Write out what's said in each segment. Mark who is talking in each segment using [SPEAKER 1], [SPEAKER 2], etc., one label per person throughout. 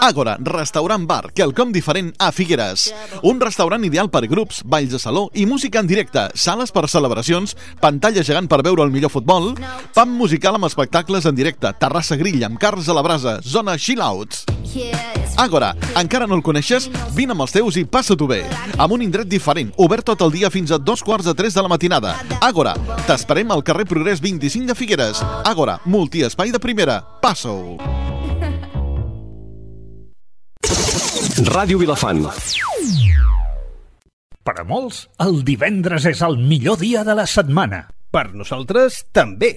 [SPEAKER 1] Àgora, restaurant bar, quelcom diferent a Figueres. Un restaurant ideal per grups, balls de saló i música en directe, sales per celebracions, pantalla gegant per veure el millor futbol, pub musical amb espectacles en directe, terrassa grill amb cars a la brasa, zona chill-outs. Àgora, encara no el coneixes? Vine amb els teus i passa-t'ho bé. Amb un indret diferent, obert tot el dia fins a dos quarts de tres de la matinada. Àgora, t'esperem al carrer Progrés 25 de Figueres. Àgora, multiespai de primera. Passa-ho.
[SPEAKER 2] Ràdio Vilafant.
[SPEAKER 3] Per a molts, el divendres és el millor dia de la setmana.
[SPEAKER 4] Per nosaltres, també.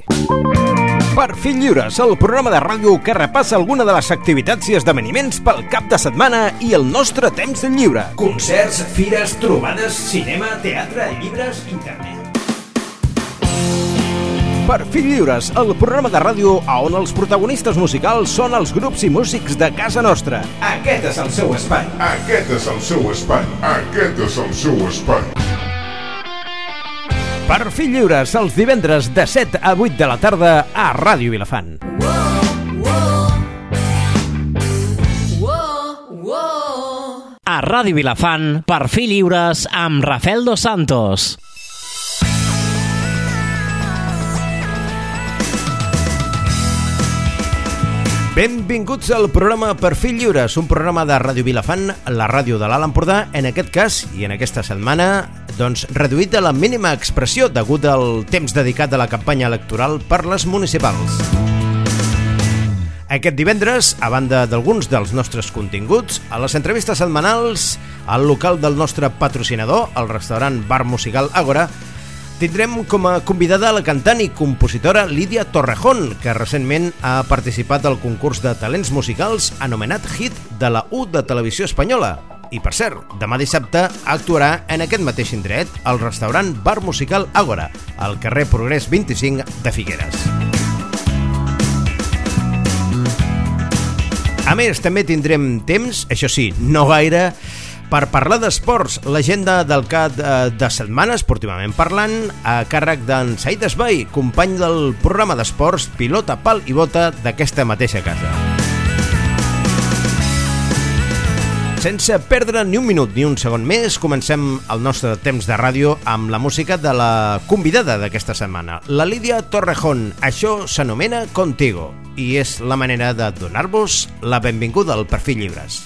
[SPEAKER 4] Per Fill Lliures, el programa de ràdio que repassa alguna de les activitats i esdeveniments pel cap de setmana i el nostre temps lliure.
[SPEAKER 5] Concerts, fires, trobades, cinema, teatre, llibres, internet.
[SPEAKER 4] Per Fill Lliures, el programa de ràdio a on els protagonistes musicals són els grups i músics de casa nostra.
[SPEAKER 5] Aquest és el seu espai.
[SPEAKER 6] Aquest és el seu espai. Aquest és el seu espai.
[SPEAKER 4] Per Fill Lliures, els divendres de 7 a 8 de la tarda a Ràdio Vilafant.
[SPEAKER 7] A Ràdio Vilafant, per fi lliures amb Rafael Dos Santos.
[SPEAKER 4] Benvinguts al programa Per fi lliures, un programa de Ràdio Vilafant, la ràdio de l'Alt Empordà, en aquest cas i en aquesta setmana, doncs reduït a la mínima expressió degut al temps dedicat a la campanya electoral per les municipals. Aquest divendres, a banda d'alguns dels nostres continguts, a les entrevistes setmanals, al local del nostre patrocinador, el restaurant Bar Musical Agora, tindrem com a convidada la cantant i compositora Lídia Torrejón, que recentment ha participat al concurs de talents musicals anomenat Hit de la U de Televisió Espanyola. I per cert, demà dissabte actuarà en aquest mateix indret al restaurant Bar Musical Agora, al carrer Progrés 25 de Figueres. A més, també tindrem temps, això sí, no gaire, per parlar d'esports, l'agenda del CAT eh, de setmana, esportivament parlant, a càrrec d'en Said Esbai, company del programa d'esports Pilota, Pal i Bota d'aquesta mateixa casa. Sense perdre ni un minut ni un segon més, comencem el nostre temps de ràdio amb la música de la convidada d'aquesta setmana, la Lídia Torrejón. Això s'anomena Contigo i és la manera de donar-vos la benvinguda al Perfil Llibres.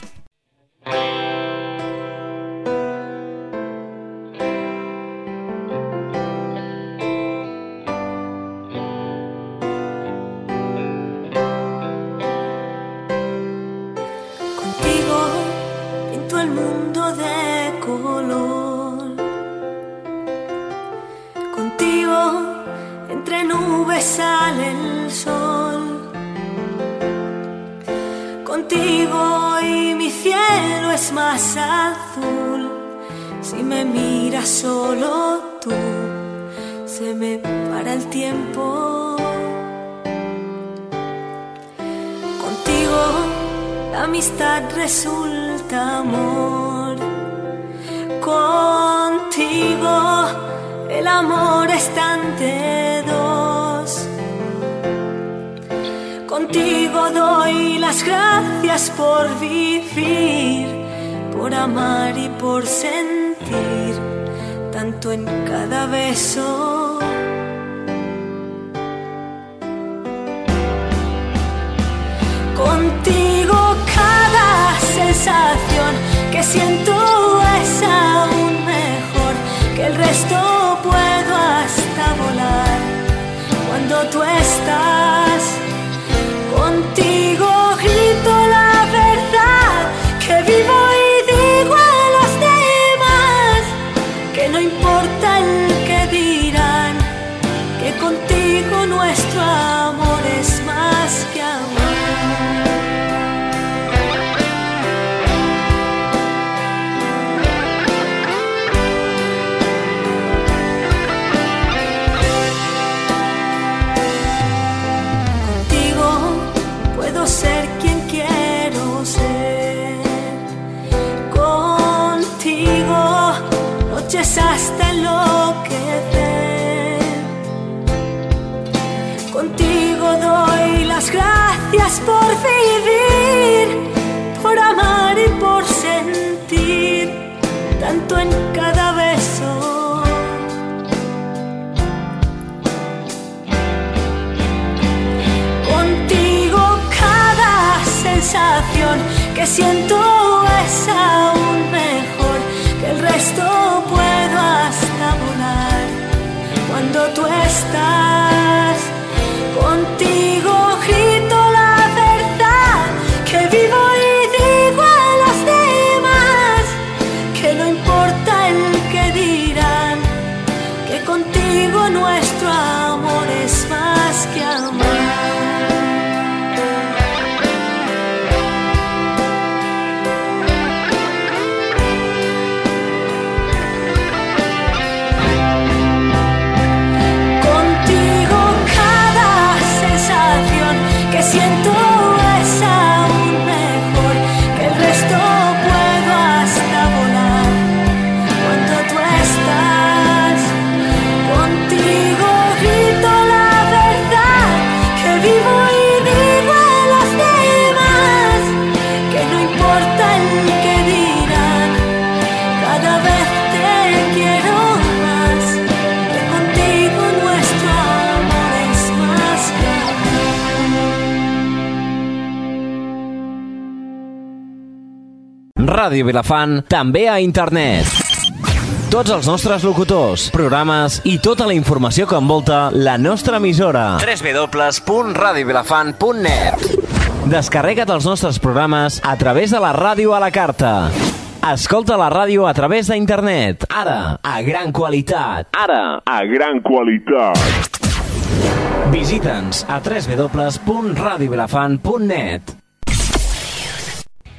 [SPEAKER 8] Contigo doy las gracias por vivir, por amar y por sentir, tanto en cada beso. Contigo cada sensación que siento es aún mejor que el resto puedo hasta volar cuando tú estás importa el que dirán, que contigo nuestro amor es más que amar.
[SPEAKER 7] Ràdio Vilafant, també a internet. Tots els nostres locutors, programes i tota la informació que envolta la nostra emissora. www.radiovilafant.net Descarrega't els nostres programes a través de la ràdio a la carta. Escolta la ràdio a través d'internet. Ara, a gran qualitat. Ara,
[SPEAKER 6] A gran qualitat.
[SPEAKER 7] visita'ns a www.radiovilafant.net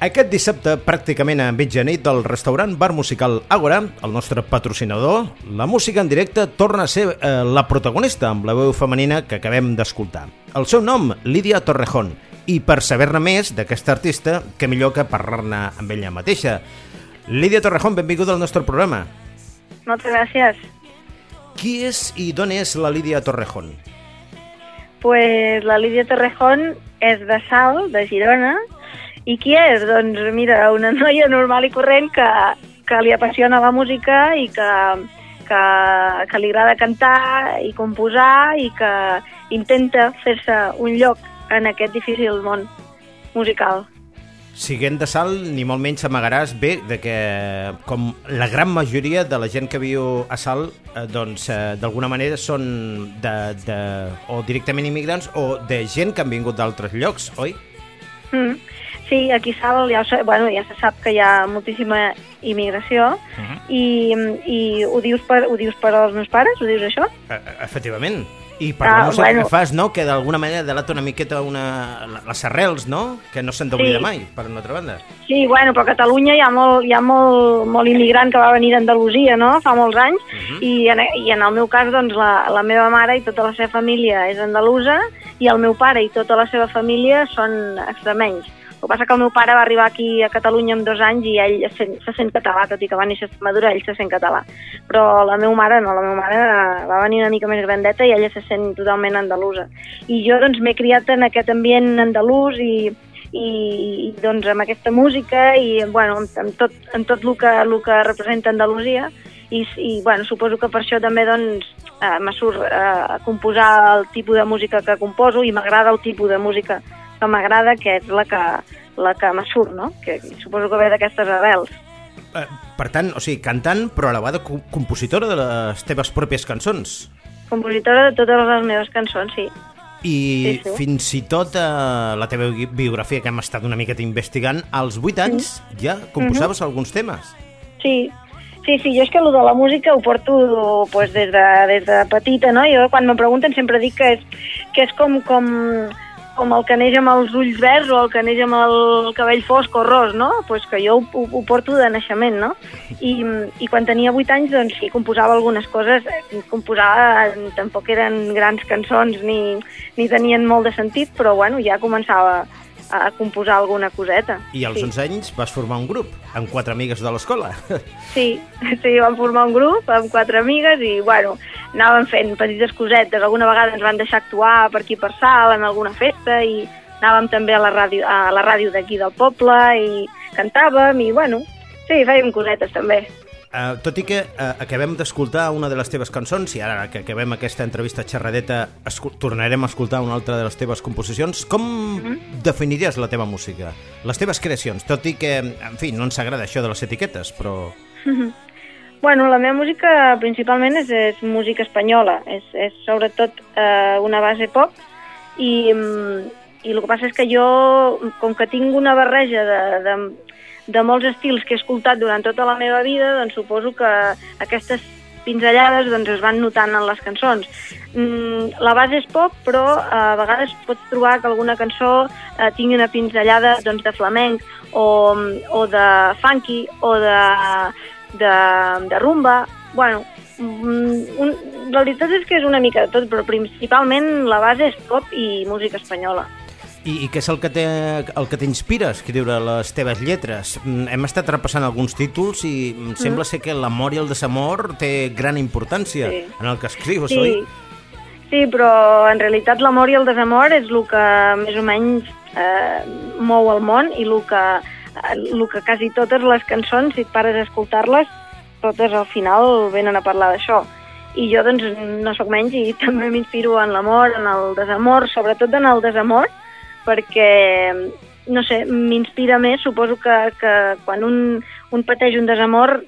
[SPEAKER 4] Aquest dissabte, pràcticament a mitjanit, del restaurant Bar Musical Ágora, el nostre patrocinador, la música en directe torna a ser eh, la protagonista amb la veu femenina que acabem d'escoltar. El seu nom, Lídia Torrejón, i per saber-ne més d'aquesta artista, que millor que parlar-ne amb ella mateixa. Lídia Torrejón, benvinguda al nostre programa.
[SPEAKER 9] Moltes gràcies.
[SPEAKER 4] Qui és i d'on és la Lídia Torrejón?
[SPEAKER 9] Pues la Lídia Torrejón és de Sal, de Girona, i qui és? Doncs mira, una noia normal i corrent que, que li apassiona la música i que, que, que li agrada cantar i composar i que intenta fer-se un lloc en aquest difícil món musical.
[SPEAKER 4] Siguent de Sal, ni molt menys amagaràs bé de que, com la gran majoria de la gent que viu a Sal, eh, doncs, eh, d'alguna manera són de, de, o directament immigrants o de gent que han vingut d'altres llocs, oi?
[SPEAKER 9] Mm. Sí, aquí a Sal ja, bueno, ja se sap que hi ha moltíssima immigració uh -huh. i, i ho, dius per, ho dius per als meus pares? Ho dius això?
[SPEAKER 4] E Efectivament. I per
[SPEAKER 9] Ah,
[SPEAKER 4] la música
[SPEAKER 9] bueno.
[SPEAKER 4] que fas, no?, que d'alguna manera delata una miqueta una, les arrels, no?, que no s'han d'oblidar
[SPEAKER 9] Sí.
[SPEAKER 4] mai, per una altra banda.
[SPEAKER 9] Sí, bueno, però a Catalunya hi ha molt, hi ha molt, molt immigrant que va venir d'Andalusia, no?, fa molts anys, uh -huh. i, en, i en el meu cas, doncs, la, la meva mare i tota la seva família és andalusa, i el meu pare i tota la seva família són extremenys. Que passa que el meu pare va arribar aquí a Catalunya amb dos anys i ell se sent, se sent català, tot i que va néixer a Extremadura, ell se sent català. Però la meva mare no, la meva mare va venir una mica més grandeta i ella se sent totalment andalusa. I jo doncs m'he criat en aquest ambient andalús i, i, i doncs amb aquesta música i bueno, amb, amb tot, amb tot el, que, el que representa Andalusia i, i bueno, suposo que per això també doncs, eh, me surt eh, a composar el tipus de música que composo i m'agrada el tipus de música que m'agrada, que és la que, la que me surt, no? Que suposo que ve d'aquestes arrels.
[SPEAKER 4] Eh, per tant, o sigui, cantant, però a la vegada co- compositora de les teves pròpies cançons.
[SPEAKER 9] Compositora de totes les meves cançons, sí.
[SPEAKER 4] I
[SPEAKER 9] Sí, sí.
[SPEAKER 4] fins i tot eh, la teva bi- biografia que hem estat una miqueta investigant, als 8 anys ja composaves alguns temes.
[SPEAKER 9] Sí, sí, sí, jo és que el de la música ho porto pues, des, de, des de petita, no? Jo quan me pregunten sempre dic que és, que és com, com, com el que neix amb els ulls verds o el que neix amb el cabell fosc o ros, no? Pues que jo ho, ho, ho porto de naixement, no? I, I quan tenia 8 anys, doncs sí, composava algunes coses, composava, tampoc eren grans cançons ni, ni tenien molt de sentit, però bueno, ja començava a composar alguna coseta.
[SPEAKER 4] I als
[SPEAKER 9] sí.
[SPEAKER 4] 11 anys vas formar un grup amb quatre amigues de l'escola.
[SPEAKER 9] Sí, sí, vam formar un grup amb quatre amigues i, bueno, anàvem fent petites cosetes. Alguna vegada ens van deixar actuar per aquí per sal, en alguna festa, i anàvem també a la ràdio, a la ràdio d'aquí del poble i cantàvem i, bueno, sí, fèiem cosetes també.
[SPEAKER 4] Uh, tot i que uh, acabem d'escoltar una de les teves cançons, i ara que acabem aquesta entrevista xerradeta tornarem a escoltar una altra de les teves composicions, com mm -hmm. definiries la teva música? Les teves creacions, tot i que, en fi, no ens agrada això de les etiquetes, però...
[SPEAKER 9] Mm -hmm. Bueno, la meva música principalment és, és música espanyola, és, és sobretot eh, una base pop i, mm, i el que passa és que jo, com que tinc una barreja de, de, de molts estils que he escoltat durant tota la meva vida, doncs suposo que aquestes pinzellades doncs, es van notant en les cançons. Mm, la base és pop, però a vegades pots trobar que alguna cançó eh, tingui una pinzellada doncs, de flamenc o, o de funky o de, de, de rumba. Bueno, mm, un, la veritat és que és una mica de tot, però principalment la base és pop i música espanyola.
[SPEAKER 4] I, I què és el que el que t'inspira a escriure les teves lletres? Mm, hem estat repassant alguns títols i mm. sembla ser que l'amor i el desamor té gran importància sí. en el que escrius,
[SPEAKER 9] sí.
[SPEAKER 4] oi?
[SPEAKER 9] Sí, però en realitat l'amor i el desamor és el que més o menys eh, mou el món i el que, el que quasi totes les cançons, si et pares a escoltar-les, totes al final venen a parlar d'això. I jo doncs no sóc menys i també m'inspiro en l'amor, en el desamor, sobretot en el desamor, perquè, no sé, m'inspira més, suposo que, que quan un, un pateix un desamor,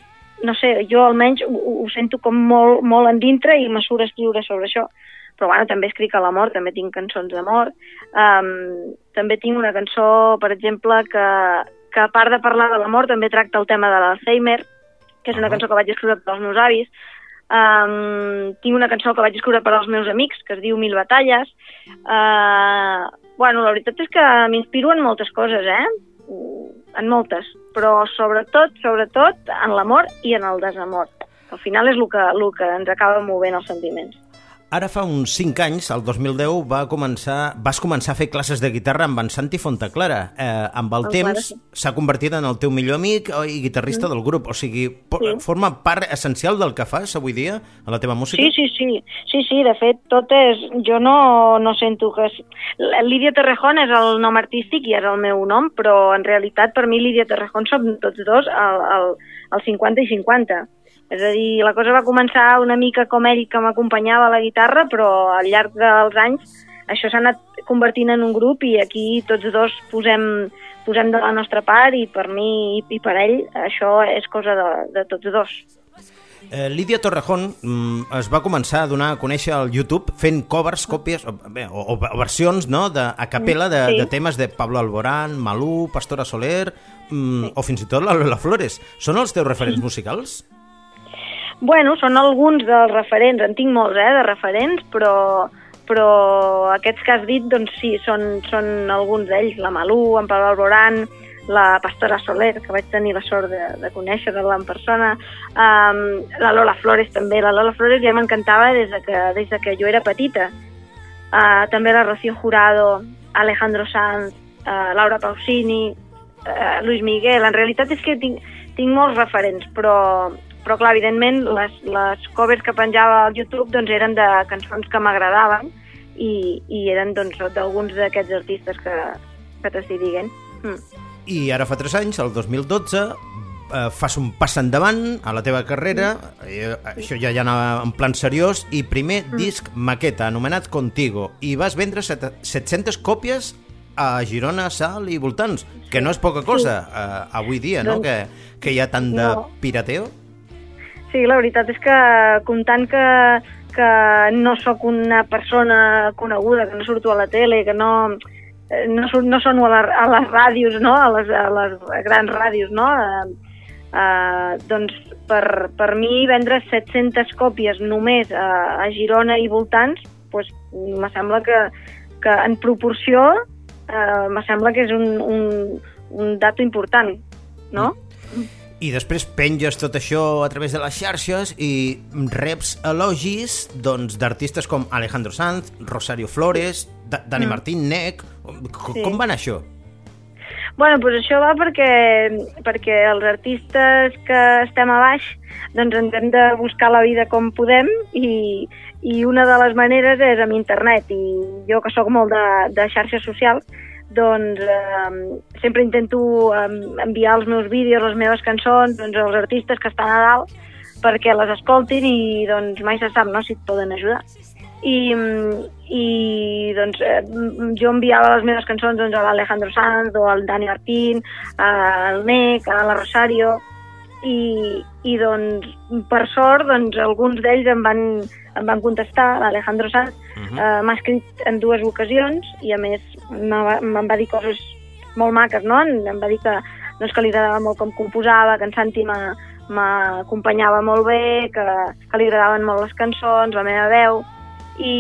[SPEAKER 9] no sé, jo almenys ho, ho sento com molt, molt en dintre i m'assura escriure sobre això. Però bueno, també escric a l'amor, també tinc cançons d'amor. Um, també tinc una cançó, per exemple, que, que a part de parlar de l'amor també tracta el tema de l'Alzheimer, que és una cançó que vaig escriure per als meus avis. Um, tinc una cançó que vaig escriure per als meus amics, que es diu Mil batalles. Uh, Bueno, la veritat és que m'inspiro en moltes coses, eh? En moltes, però sobretot, sobretot en l'amor i en el desamor. Al final és el que, el que ens acaba movent els sentiments.
[SPEAKER 4] Ara fa uns 5 anys, el 2010, va començar, vas començar a fer classes de guitarra amb en Santi Fontaclara. Eh, amb el, el temps s'ha convertit en el teu millor amic i guitarrista mm. del grup. O sigui, sí. forma part essencial del que fas avui dia a la teva música?
[SPEAKER 9] Sí, sí, sí. Sí, sí, de fet, tot és... Jo no, no sento que... Lídia Torrejón és el nom artístic i és el meu nom, però en realitat per mi Lídia Torrejón som tots dos el, el 50 i 50 és a dir, la cosa va començar una mica com ell que m'acompanyava a la guitarra, però al llarg dels anys això s'ha anat convertint en un grup i aquí tots dos posem, posem de la nostra part i per mi i, per ell això és cosa de, de tots dos.
[SPEAKER 4] Eh, Lídia Torrejón mm, es va començar a donar a conèixer al YouTube fent covers, còpies o, bé, o, o versions no, de, a capella de, sí. de temes de Pablo Alborán, Malú, Pastora Soler mm, sí. o fins i tot la Lola Flores. Són els teus referents sí. musicals?
[SPEAKER 9] Bueno, són alguns dels referents, en tinc molts, eh, de referents, però, però aquests que has dit, doncs sí, són, són alguns d'ells, la Malú, en Pablo Alborán, la Pastora Soler, que vaig tenir la sort de, de conèixer-la en persona, um, la Lola Flores també, la Lola Flores ja m'encantava des, de que, des de que jo era petita, uh, també la Rocío Jurado, Alejandro Sanz, uh, Laura Pausini, uh, Luis Miguel, en realitat és que tinc, tinc molts referents, però, però clar, evidentment les, les covers que penjava al YouTube doncs, eren de cançons que m'agradaven i, i eren doncs, d'alguns d'aquests artistes que, que t'estic dient. Mm.
[SPEAKER 4] I ara fa 3 anys, el 2012, eh, fas un pas endavant a la teva carrera, mm. eh, això ja ja anava en plan seriós, i primer mm. disc maqueta, anomenat Contigo, i vas vendre set, 700 còpies a Girona, Sal i voltants, que no és poca cosa sí. eh, avui dia, no? Doncs, que, que hi ha tant de no. pirateo.
[SPEAKER 9] Sí, la veritat és que comptant que, que no sóc una persona coneguda, que no surto a la tele, que no, eh, no, surt, no sono a, la, a les ràdios, no? a, les, a les grans ràdios, no? Uh, uh, doncs per, per mi vendre 700 còpies només a, a Girona i voltants, pues, me sembla que, que en proporció uh, me sembla que és un, un, un dato important, no? Mm
[SPEAKER 4] i després penges tot això a través de les xarxes i reps elogis doncs, d'artistes com Alejandro Sanz, Rosario Flores, D Dani mm. Martín, Nec... Com, sí. com va anar això?
[SPEAKER 9] Bueno, doncs això va perquè, perquè els artistes que estem a baix doncs ens hem de buscar la vida com podem i, i una de les maneres és amb internet i jo que sóc molt de, de xarxes socials doncs eh, sempre intento eh, enviar els meus vídeos, les meves cançons doncs, als artistes que estan a dalt perquè les escoltin i doncs mai se sap no, si et poden ajudar. I, i doncs eh, jo enviava les meves cançons doncs, a l'Alejandro Sanz o al Dani Martín, al Nec, a la Rosario i, i doncs per sort doncs, alguns d'ells em van, em van contestar, l'Alejandro Sanz uh -huh. eh, m'ha escrit en dues ocasions i a més me'n va dir coses molt maques, no? Em va dir que, doncs, que li agradava molt com composava, que en Santi m'acompanyava molt bé, que, que li agradaven molt les cançons, la meva veu, i,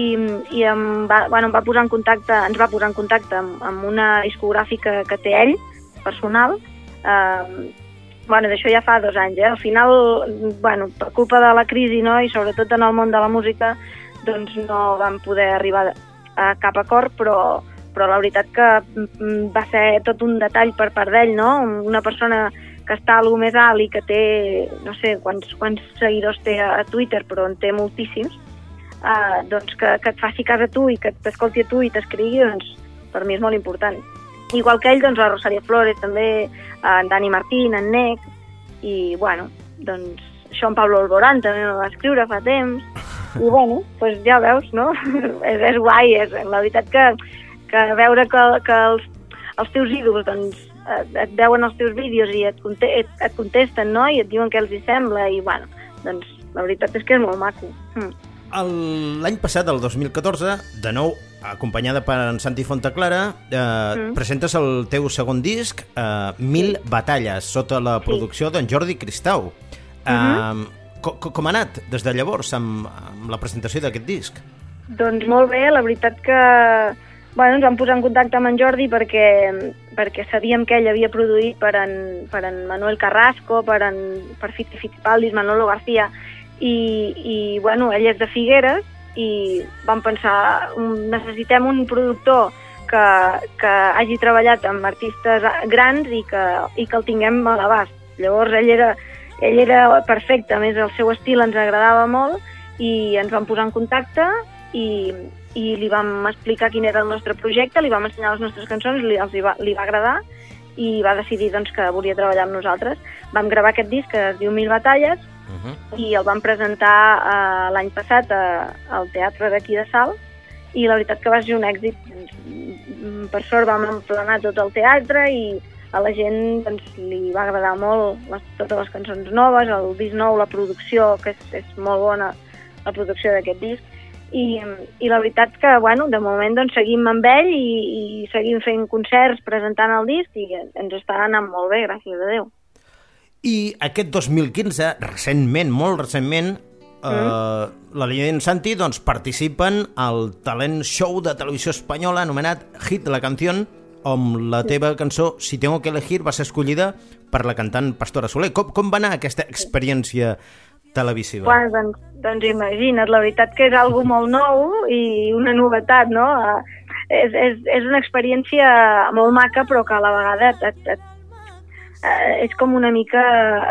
[SPEAKER 9] i em, va, bueno, em va posar en contacte, ens va posar en contacte amb, amb una discogràfica que té ell, personal, eh, bueno, d'això ja fa dos anys, eh? Al final, bueno, per culpa de la crisi, no?, i sobretot en el món de la música, doncs no vam poder arribar a cap acord, però, però la veritat que mm, va ser tot un detall per part d'ell, no? Una persona que està a més alt i que té, no sé quants, quants seguidors té a Twitter, però en té moltíssims, eh, doncs que, que et faci cas a tu i que t'escolti a tu i t'escrigui, doncs per mi és molt important. Igual que ell, doncs la Rosalia Flores també, en Dani Martín, en Nec, i bueno, doncs això en Pablo Alborán també va escriure fa temps, i bueno, doncs ja veus, no? és, és guai, és la veritat que, que veure que, que els, els teus ídols doncs, et, veuen els teus vídeos i et, conte et, et contesten, no? I et diuen què els hi sembla, i bueno, doncs la veritat és que és molt maco. Mm.
[SPEAKER 4] L'any passat, el 2014, de nou acompanyada per en Santi Fontaclara, eh, mm. presentes el teu segon disc, eh, Mil sí. batalles, sota la producció sí. d'en Jordi Cristau. Eh, mm -hmm. com, com ha anat des de llavors amb, amb la presentació d'aquest disc?
[SPEAKER 9] Doncs molt bé, la veritat que bueno, ens vam posar en contacte amb en Jordi perquè, perquè sabíem que ell havia produït per en, per en Manuel Carrasco, per, en, per Fiti Fittipaldis, Manolo García, i, i bueno, ell és de Figueres i vam pensar, necessitem un productor que, que hagi treballat amb artistes grans i que, i que el tinguem a l'abast. Llavors ell era, ell era perfecte, més el seu estil ens agradava molt i ens vam posar en contacte i, i li vam explicar quin era el nostre projecte, li vam ensenyar les nostres cançons, li, els li, va, li va agradar i va decidir doncs, que volia treballar amb nosaltres. Vam gravar aquest disc que es diu Mil batalles uh -huh. i el vam presentar uh, l'any passat uh, al teatre d'aquí de Salt i la veritat que va ser un èxit. Per sort vam emplenar tot el teatre i a la gent doncs, li va agradar molt les, totes les cançons noves, el disc nou, la producció, que és, és molt bona, la producció d'aquest disc, i, i la veritat que, bueno, de moment doncs, seguim amb ell i, i seguim fent concerts, presentant el disc i ens està anant molt bé, gràcies a Déu.
[SPEAKER 4] I aquest 2015, recentment, molt recentment, eh, mm. la Línia d'en Santi doncs, participen al talent show de televisió espanyola anomenat Hit la Canció, on la teva cançó Si tengo que elegir va ser escollida per la cantant Pastora Soler. Com, com va anar aquesta experiència televisiva?
[SPEAKER 9] Bueno, doncs, doncs imagina't, la veritat que és algo molt nou i una novetat, no? És, és, és una experiència molt maca però que a la vegada et, et, et eh, és com una mica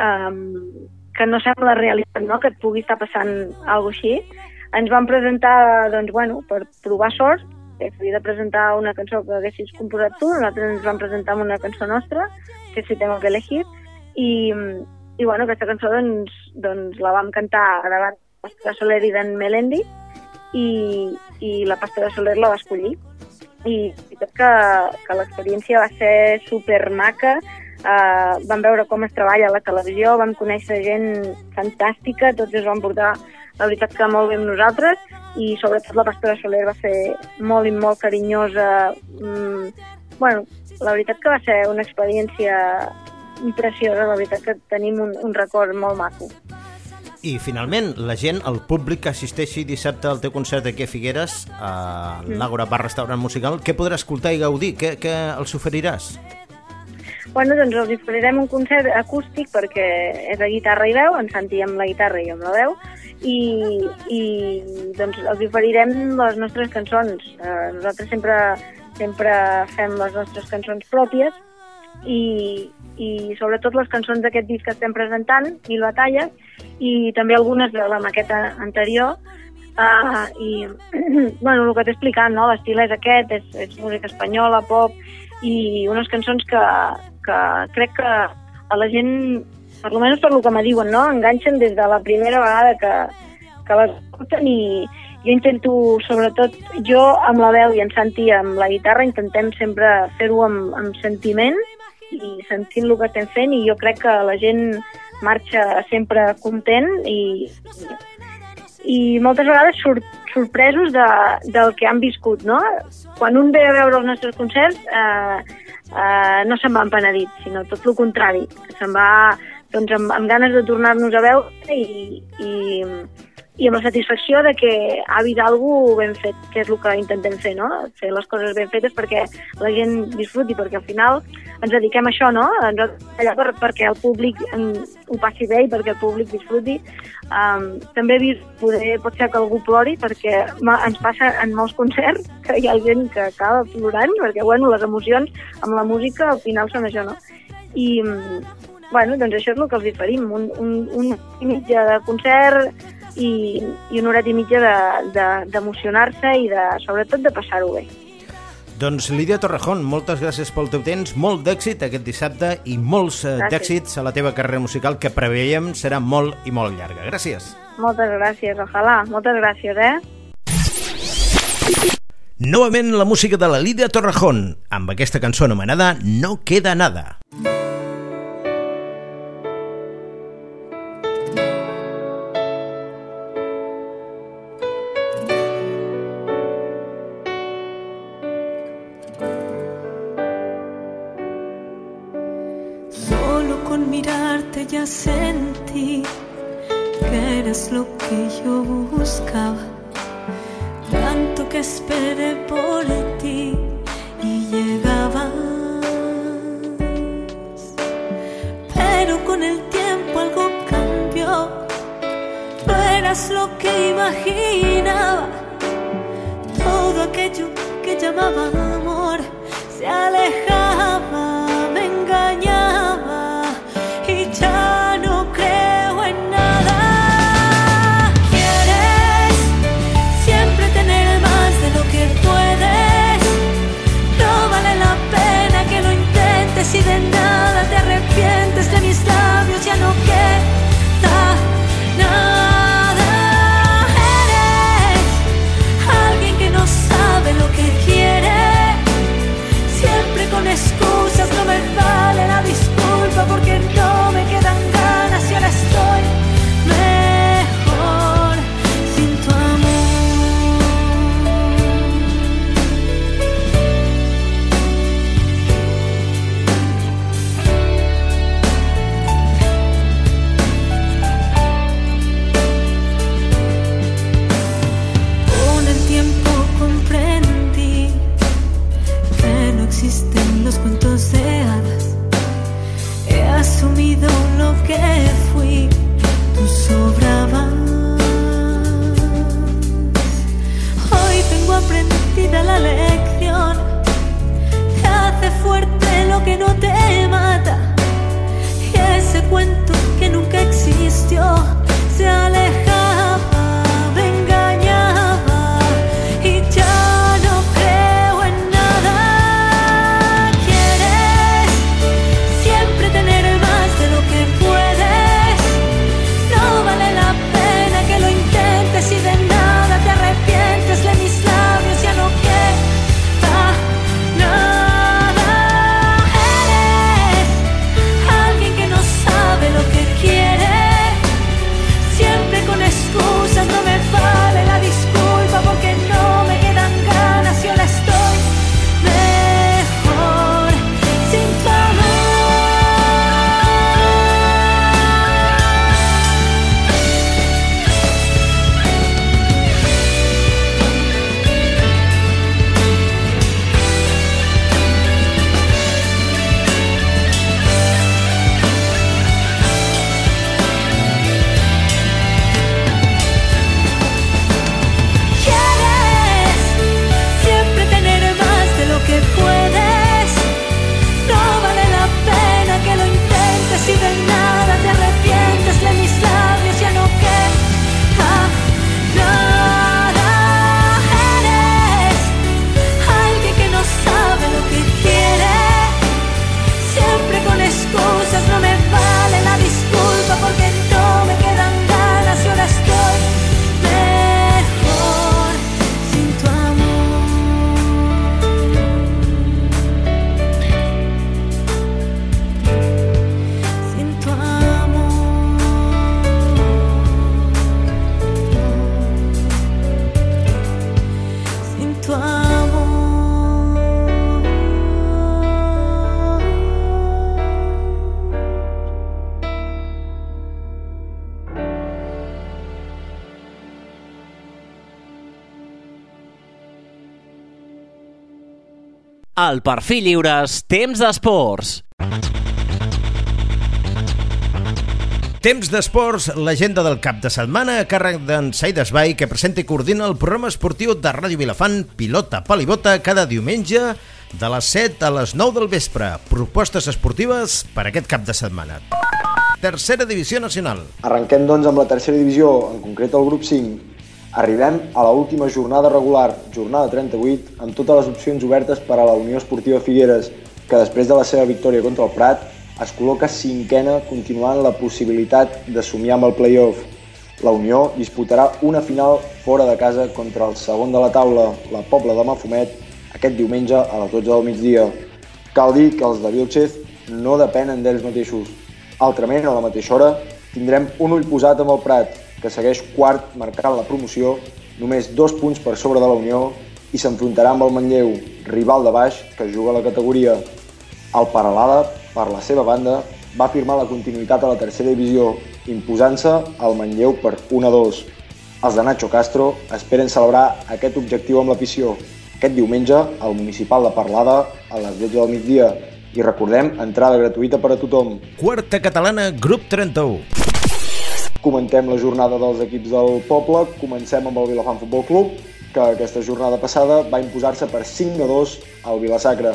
[SPEAKER 9] eh, que no sembla realitat, no?, que et pugui estar passant alguna així. Ens van presentar, doncs, bueno, per provar sort, que s'havia de presentar una cançó que haguessis composat tu, nosaltres ens vam presentar una cançó nostra, que si tengo que elegir, i, i bueno, aquesta cançó doncs, doncs la vam cantar davant de Soler i d'en Melendi, i, i la Pastora Soler la va escollir. I, i tot que, que l'experiència va ser super maca, Uh, vam veure com es treballa a la televisió, vam conèixer gent fantàstica, tots es van portar, la veritat que molt bé amb nosaltres, i sobretot la pastora Soler va ser molt i molt carinyosa. Mm, bueno, la veritat que va ser una experiència preciosa, la veritat que tenim un, un record molt maco.
[SPEAKER 4] I finalment, la gent, el públic que assisteixi dissabte al teu concert aquí a Figueres, a l'Àgora Bar Restaurant Musical, què podrà escoltar i gaudir? Què, què els oferiràs?
[SPEAKER 9] Bueno, doncs els oferirem un concert acústic perquè és a guitarra i veu, en sentim amb la guitarra i amb la veu, i, i doncs els oferirem les nostres cançons. Eh, nosaltres sempre, sempre fem les nostres cançons pròpies i, i sobretot les cançons d'aquest disc que estem presentant, Mil Batalles, i també algunes de la maqueta anterior, Uh, i bueno, el que t'he explicat, no? l'estil és aquest, és, és música espanyola, pop, i unes cançons que, que crec que a la gent, per almenys per lo que me diuen, no? enganxen des de la primera vegada que, que les escolten i jo intento, sobretot, jo amb la veu i en Santi amb la guitarra intentem sempre fer-ho amb, amb sentiment i sentint el que estem fent i jo crec que la gent marxa sempre content i, i moltes vegades surt, sorpresos de, del que han viscut, no? Quan un ve a veure els nostres concerts eh, eh, no se'n va empenedit, sinó tot el contrari, se'n va doncs, amb, amb ganes de tornar-nos a veure i, i, i amb la satisfacció de que ha vist alguna ben fet, que és el que intentem fer, no? Fer les coses ben fetes perquè la gent disfruti, perquè al final ens dediquem a això, no? Allà per, perquè el públic ho passi bé i perquè el públic disfruti. Um, també he vist, poder, pot ser que algú plori, perquè ens passa en molts concerts que hi ha gent que acaba plorant, perquè, bueno, les emocions amb la música al final són això, no? I, bueno, doncs això és el que els diferim, un, un, un mitja de concert i, i una hora i mitja d'emocionar-se de, de, i de, sobretot de passar-ho bé.
[SPEAKER 4] Doncs Lídia Torrejón, moltes gràcies pel teu temps, molt d'èxit aquest dissabte i molts eh, d'èxits a la teva carrera musical que preveiem serà molt i molt llarga. Gràcies.
[SPEAKER 9] Moltes gràcies, ojalà. Moltes gràcies, eh?
[SPEAKER 4] Novament la música de la Lídia Torrejón, amb aquesta cançó anomenada No queda nada.
[SPEAKER 8] Que fui, tú sobrabas. Hoy tengo aprendida la lección. Te hace fuerte lo que no te mata. Y ese cuento que nunca existió se alejaba,
[SPEAKER 7] Al Perfil Lliures, temps d'esports.
[SPEAKER 4] Temps d'esports, l'agenda del cap de setmana a càrrec d'en Said Esbai, que presenta i coordina el programa esportiu de Ràdio Vilafant, Pilota Palibota, cada diumenge de les 7 a les 9 del vespre. Propostes esportives per aquest cap de setmana. Tercera divisió nacional.
[SPEAKER 10] Arrenquem doncs amb la tercera divisió, en concret el grup 5. Arribem a la última jornada regular, jornada 38, amb totes les opcions obertes per a la Unió Esportiva Figueres, que després de la seva victòria contra el Prat es col·loca cinquena continuant la possibilitat de somiar amb el play-off. La Unió disputarà una final fora de casa contra el segon de la taula, la Pobla de Mafumet, aquest diumenge a les 12 del migdia. Cal dir que els de Vilchez no depenen d'ells mateixos. Altrament, a la mateixa hora, tindrem un ull posat amb el Prat, que segueix quart marcant la promoció, només dos punts per sobre de la Unió, i s'enfrontarà amb el Manlleu, rival de baix que juga a la categoria. El Paralada per la seva banda, va firmar la continuïtat a la tercera divisió, imposant-se al Manlleu per 1-2. Els de Nacho Castro esperen celebrar aquest objectiu amb l'afició, aquest diumenge al Municipal de Parlada a les 10 del migdia. I recordem, entrada gratuïta per a tothom.
[SPEAKER 4] Quarta catalana, grup 31.
[SPEAKER 10] Comentem la jornada dels equips del poble. Comencem amb el Vilafant Futbol Club, que aquesta jornada passada va imposar-se per 5 2 al Vilasacre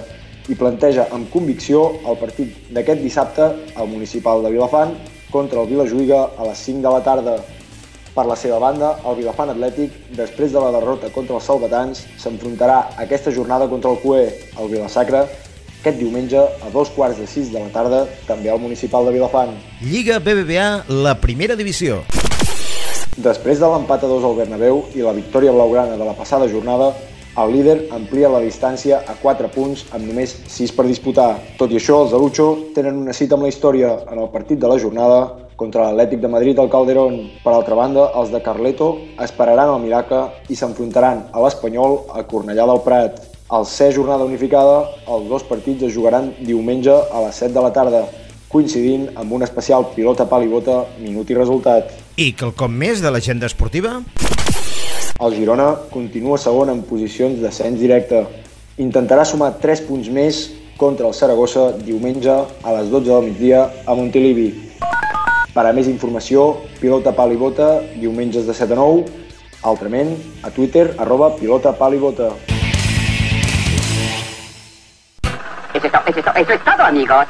[SPEAKER 10] i planteja amb convicció el partit d'aquest dissabte al municipal de Vilafant contra el Vilajuïga a les 5 de la tarda. Per la seva banda, el Vilafant Atlètic, després de la derrota contra els Salvatans, s'enfrontarà aquesta jornada contra el CUE, el Vilasacre, aquest diumenge a dos quarts de sis de la tarda, també al municipal de Vilafant.
[SPEAKER 4] Lliga BBVA, la primera divisió.
[SPEAKER 10] Després de l'empat a dos al Bernabéu i la victòria blaugrana de la passada jornada, el líder amplia la distància a 4 punts amb només 6 per disputar. Tot i això, els de Lucho tenen una cita amb la història en el partit de la jornada contra l'Atlètic de Madrid al Calderón. Per altra banda, els de Carleto esperaran el miracle i s'enfrontaran a l'Espanyol a Cornellà del Prat. Al ser jornada unificada, els dos partits es jugaran diumenge a les 7 de la tarda, coincidint amb un especial pilota pal i bota, minut i resultat.
[SPEAKER 4] I quelcom més de l'agenda esportiva?
[SPEAKER 10] El Girona continua segon en posicions d'ascens directe. Intentarà sumar 3 punts més contra el Saragossa diumenge a les 12 del migdia a Montilivi. Per a més informació, pilota pal i bota, diumenges de 7 a 9, altrament a Twitter, arroba pilota pal i bota.
[SPEAKER 11] Eso es, to eso, es to eso es todo, amigos.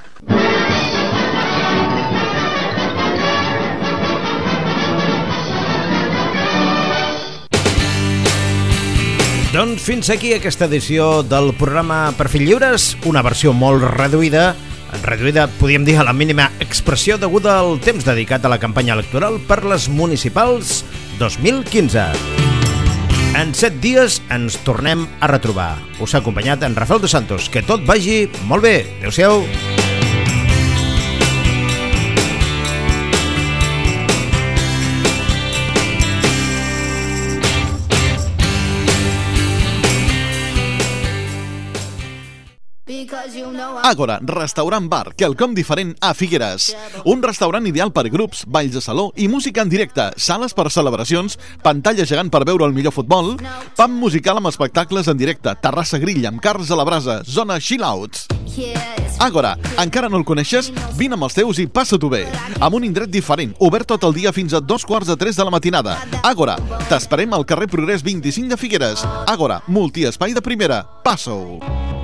[SPEAKER 4] Doncs fins aquí aquesta edició del programa Perfil Lliures, una versió molt reduïda, reduïda, podríem dir, a la mínima expressió deguda al temps dedicat a la campanya electoral per les municipals 2015. En set dies ens tornem a retrobar. Us ha acompanyat en Rafael de Santos. Que tot vagi molt bé. Adéu-siau.
[SPEAKER 1] Àgora, restaurant bar, quelcom diferent a Figueres. Un restaurant ideal per grups, balls de saló i música en directe, sales per celebracions, pantalla gegant per veure el millor futbol, pam musical amb espectacles en directe, terrassa grill amb cars a la brasa, zona chill-outs. Àgora, encara no el coneixes? Vine amb els teus i passa-t'ho bé. Amb un indret diferent, obert tot el dia fins a dos quarts de tres de la matinada. Àgora, t'esperem al carrer Progrés 25 de Figueres. Àgora, multiespai de primera. Passa-ho.